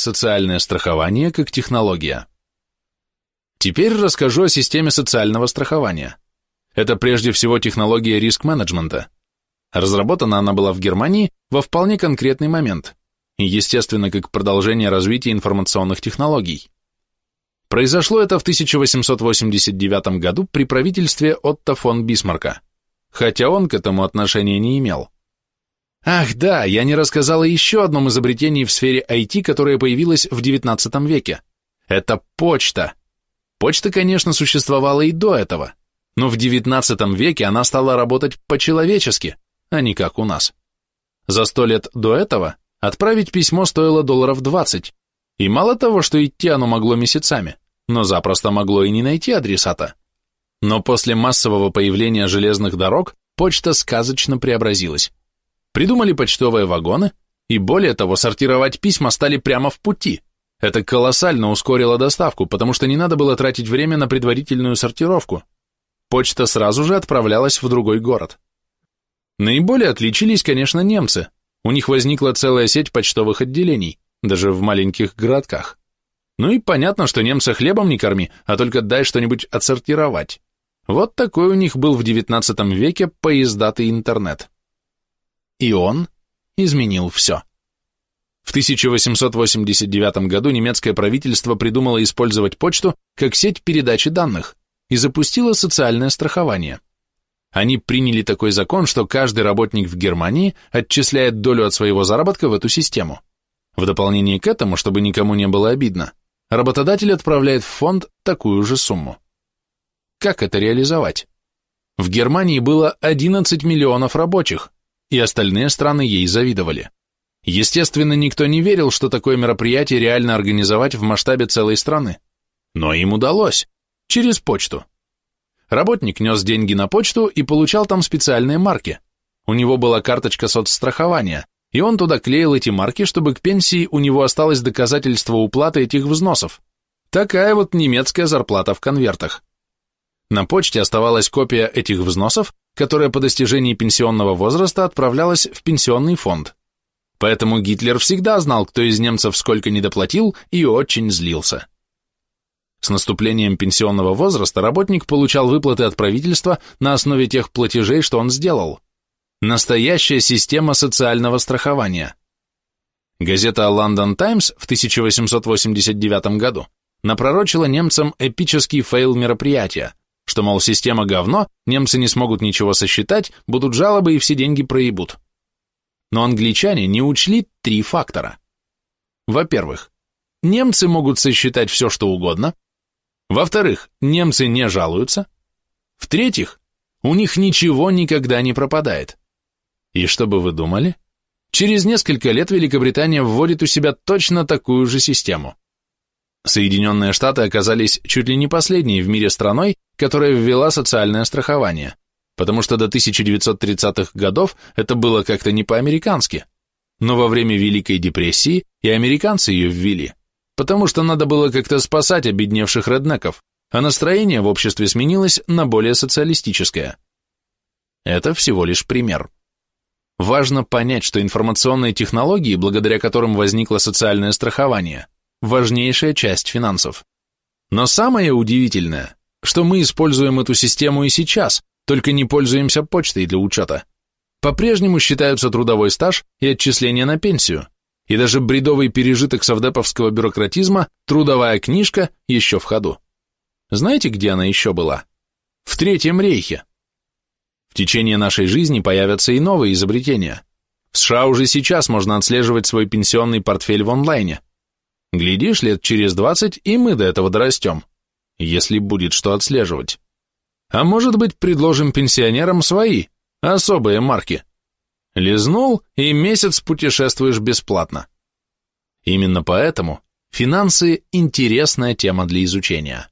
Социальное страхование как технология. Теперь расскажу о системе социального страхования. Это прежде всего технология риск-менеджмента. Разработана она была в Германии во вполне конкретный момент, естественно, как продолжение развития информационных технологий. Произошло это в 1889 году при правительстве Отто фон Бисмарка, хотя он к этому отношения не имел. Ах да, я не рассказала еще одном изобретении в сфере IT, которое появилось в XIX веке. Это почта. Почта, конечно, существовала и до этого, но в XIX веке она стала работать по-человечески, а не как у нас. За сто лет до этого отправить письмо стоило долларов 20, и мало того, что идти оно могло месяцами, но запросто могло и не найти адресата. Но после массового появления железных дорог почта сказочно преобразилась. Придумали почтовые вагоны, и более того, сортировать письма стали прямо в пути. Это колоссально ускорило доставку, потому что не надо было тратить время на предварительную сортировку. Почта сразу же отправлялась в другой город. Наиболее отличились, конечно, немцы. У них возникла целая сеть почтовых отделений, даже в маленьких городках. Ну и понятно, что немца хлебом не корми, а только дай что-нибудь отсортировать. Вот такой у них был в XIX веке поездатый интернет. И он изменил все. В 1889 году немецкое правительство придумало использовать почту как сеть передачи данных и запустило социальное страхование. Они приняли такой закон, что каждый работник в Германии отчисляет долю от своего заработка в эту систему. В дополнение к этому, чтобы никому не было обидно, работодатель отправляет в фонд такую же сумму. Как это реализовать? В Германии было 11 миллионов рабочих, и остальные страны ей завидовали. Естественно, никто не верил, что такое мероприятие реально организовать в масштабе целой страны. Но им удалось. Через почту. Работник нес деньги на почту и получал там специальные марки. У него была карточка соцстрахования, и он туда клеил эти марки, чтобы к пенсии у него осталось доказательство уплаты этих взносов. Такая вот немецкая зарплата в конвертах. На почте оставалась копия этих взносов, которая по достижении пенсионного возраста отправлялась в пенсионный фонд. Поэтому Гитлер всегда знал, кто из немцев сколько недоплатил, и очень злился. С наступлением пенсионного возраста работник получал выплаты от правительства на основе тех платежей, что он сделал. Настоящая система социального страхования. Газета London Times в 1889 году напророчила немцам эпический fail мероприятия, что, мол, система говно, немцы не смогут ничего сосчитать, будут жалобы и все деньги проебут. Но англичане не учли три фактора. Во-первых, немцы могут сосчитать все, что угодно, во-вторых, немцы не жалуются. В-третьих, у них ничего никогда не пропадает. И что бы вы думали? Через несколько лет Великобритания вводит у себя точно такую же систему. Соединенные Штаты оказались чуть ли не последней в мире страной, которая ввела социальное страхование, потому что до 1930-х годов это было как-то не по-американски. Но во время Великой депрессии и американцы ее ввели потому что надо было как-то спасать обедневших реднеков, а настроение в обществе сменилось на более социалистическое. Это всего лишь пример. Важно понять, что информационные технологии, благодаря которым возникло социальное страхование, важнейшая часть финансов. Но самое удивительное, что мы используем эту систему и сейчас, только не пользуемся почтой для учета. По-прежнему считаются трудовой стаж и отчисления на пенсию и даже бредовый пережиток совдеповского бюрократизма, трудовая книжка еще в ходу. Знаете, где она еще была? В Третьем рейхе. В течение нашей жизни появятся и новые изобретения. В США уже сейчас можно отслеживать свой пенсионный портфель в онлайне. Глядишь, лет через 20 и мы до этого дорастем, если будет что отслеживать. А может быть, предложим пенсионерам свои, особые марки – Лизнул, и месяц путешествуешь бесплатно. Именно поэтому финансы – интересная тема для изучения.